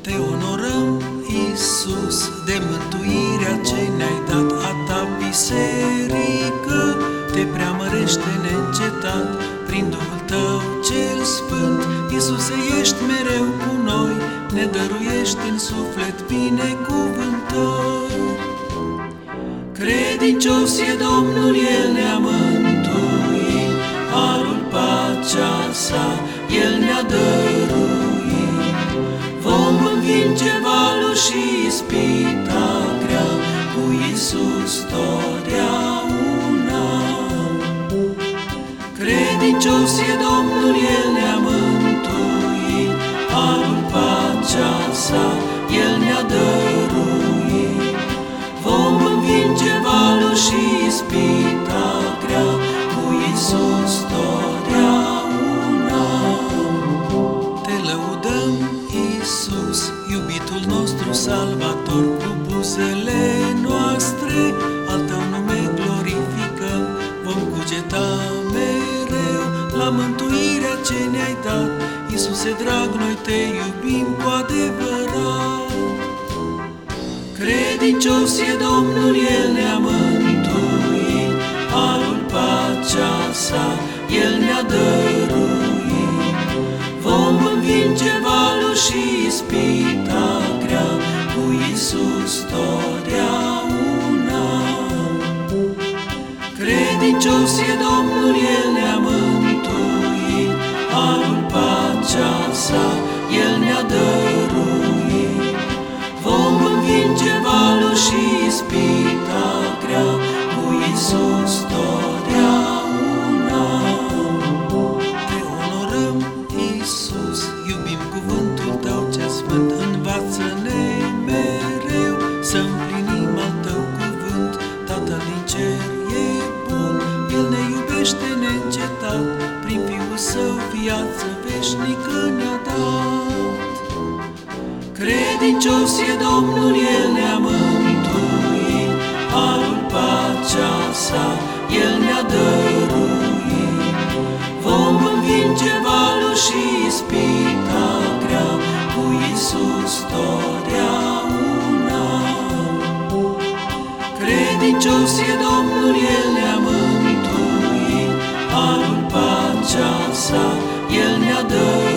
Te onorăm, Iisus, de mântuirea ce ne-ai dat a ta biserică, te preamărește neîncetat prin Duhul tău cel sfânt. Iisuse, ești mereu cu noi, ne dăruiești în suflet binecuvântări. Credincios e Domnul, El ne-a mântuit, harul pacea sa, El ne-a dăruit. Ispita grea, cu Iisus totdeauna. Credincios e Domnul, El ne-a mântuit, harul pacea sa, El ne-a dăruit. Vom învinge valul și ispita grea, cu Iisus totdeauna. Te lăudăm, Iisus, iubitul nostru salvator, mântuirea ce ne-ai dat. Iisuse drag, noi te iubim cu adevărat. Credincios e Domnul, El ne-a mântuit, harul pacea sa, El ne-a dăruit. Vom învinge valul și ispita grea, cu Iisus totdeauna. Credincios e Domnul, pacea sa, El ne-a dăruit. Viață veșnică ne-a dat. Credincios e Domnul, El ne-a mântuit, harul pacea sa, El ne-a dăruit. Vom învinge valul și ispita grea, cu Iisus totdeauna. Credincios e Domnul, El ne-a mântuit, harul pacea sa, El